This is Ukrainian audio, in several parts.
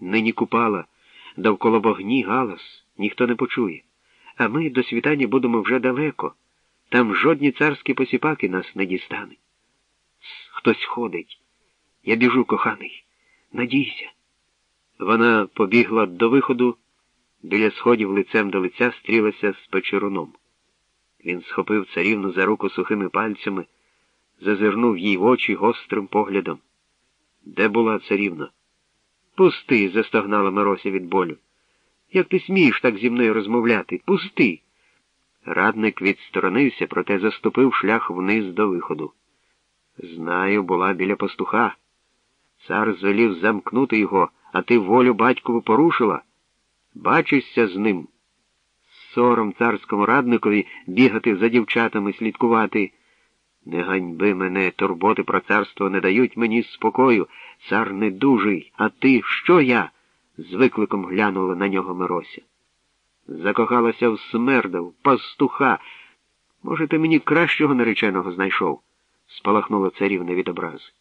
Нині купала, довкола вогні галас, ніхто не почує. А ми до світання будемо вже далеко. Там жодні царські посіпаки нас не дістануть. Хтось ходить. Я біжу, коханий. Надійся. Вона побігла до виходу, біля сходів лицем до лиця стрілася з печеруном. Він схопив царівну за руку сухими пальцями, зазирнув їй в очі гострим поглядом. Де була царівна? Пусти, застогнала Мирося від болю. Як ти смієш так зі мною розмовляти? Пусти. Радник відсторонився, проте заступив шлях вниз до виходу. Знаю, була біля пастуха. Цар звелів замкнути його, а ти волю батькову порушила. Бачишся з ним. Сором царському радникові бігати за дівчатами, слідкувати. Не ганьби мене, турботи про царство не дають мені спокою. Цар недужий, а ти що я? з викликом глянула на нього Мирося. Закохалася в смерда, в пастуха. Може, ти мені кращого нареченого знайшов? спалахнула царівна від образи.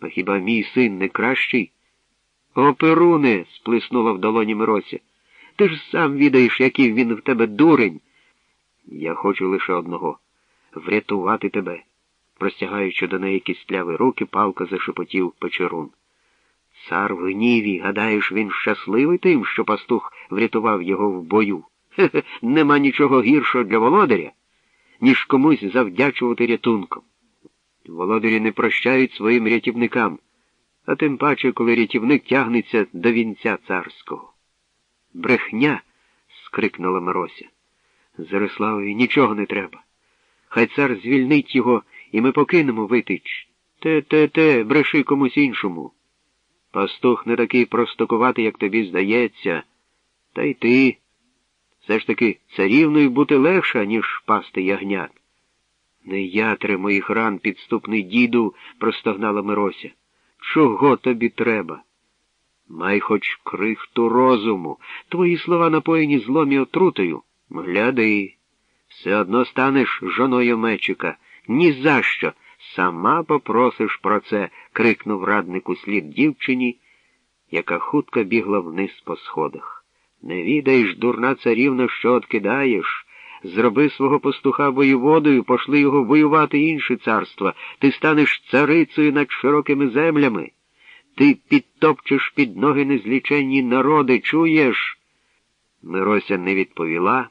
А хіба мій син не кращий? О, Перуне, сплеснула в долоні Мирося. Ти ж сам відаєш, який він в тебе дурень. Я хочу лише одного врятувати тебе. Простягаючи до неї кістляві руки, палка зашепотів печерун. Цар в гніві, гадаєш, він щасливий тим, що пастух врятував його в бою. Хе-хе, нема нічого гіршого для володаря, ніж комусь завдячувати рятунком. Володарі не прощають своїм рятівникам, а тим паче, коли рятівник тягнеться до вінця царського. Брехня. скрикнула Мирося. Зариславові нічого не треба. Хай цар звільнить його, і ми покинемо витич. Те, те, те, бреши комусь іншому. Пастух не такий простокуватий, як тобі здається, та й ти. Все ж таки царівною бути легша, ніж пасти ягнят. Не ятре моїх ран, підступний діду, простогнала Мирося. Чого тобі треба? Май хоч крихту розуму. Твої слова напоєні злом і отрутою. Гляди, все одно станеш жоною мечика. Ні за що. Сама попросиш про це, крикнув раднику слід дівчині, яка хутко бігла вниз по сходах. Не відаєш, дурна царівна, що откидаєш. Зроби свого пастуха воєводою, пошли його воювати інші царства. Ти станеш царицею над широкими землями. Ти підтопчеш під ноги незліченні народи, чуєш? Мирося не відповіла,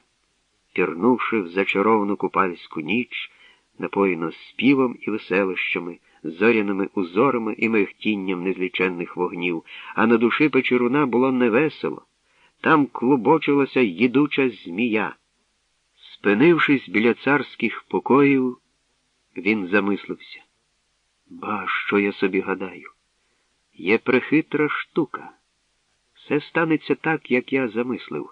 пірнувши в зачаровну купальську ніч, напоїно співом і веселощами, зоряними узорами і мехтінням незліченних вогнів, а на душі печеруна було невесело. Там клубочилася їдуча змія. Спинившись біля царських покоїв, він замислився. Ба, що я собі гадаю? Є прихитра штука. Все станеться так, як я замислив.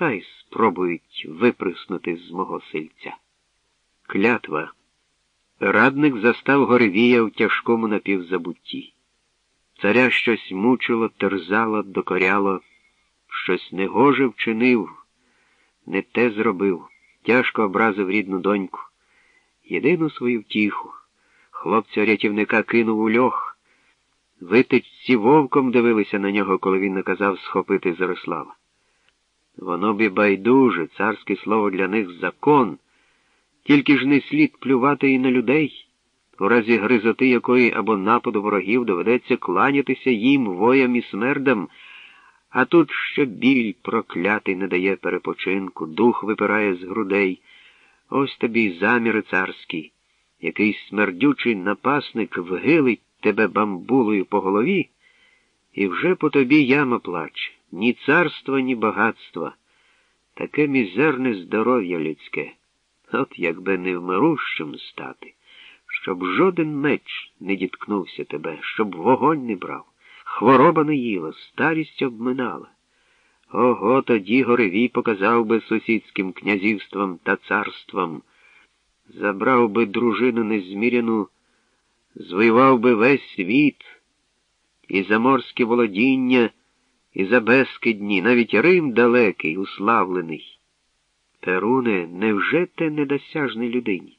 Хай спробують виприснути з мого сильця. Клятва. Радник застав Горевія в тяжкому напівзабутті. Царя щось мучило, терзало, докоряло, щось негоже вчинив, не те зробив, тяжко образив рідну доньку. Єдину свою втіху. Хлопця рятівника кинув у льох. Витичці вовком дивилися на нього, коли він наказав схопити Зарослава. Воно б і байдуже, царське слово для них закон. Тільки ж не слід плювати і на людей, у разі гризоти якої або нападу ворогів доведеться кланятися їм, воям і смердам, а тут ще біль проклятий не дає перепочинку, дух випирає з грудей. Ось тобі й заміри царські. Якийсь смердючий напасник вгилить тебе бамбулою по голові, і вже по тобі яма плаче. Ні царства, ні багатства. Таке мізерне здоров'я людське. От якби не вмирущим стати, щоб жоден меч не діткнувся тебе, щоб вогонь не брав, хвороба не їла, старість обминала. Ого тоді Горевій показав би сусідським князівствам та царствам, забрав би дружину незміряну, звоював би весь світ, і заморське володіння, і за безкидні, навіть Рим далекий, уславлений. Перуне, невже те недосяжний людині?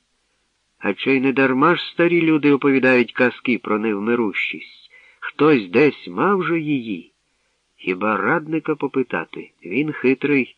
А чи й не дарма ж старі люди оповідають казки про невмирущість? Хтось десь мав же її. Хіба радника попитати? Він хитрий.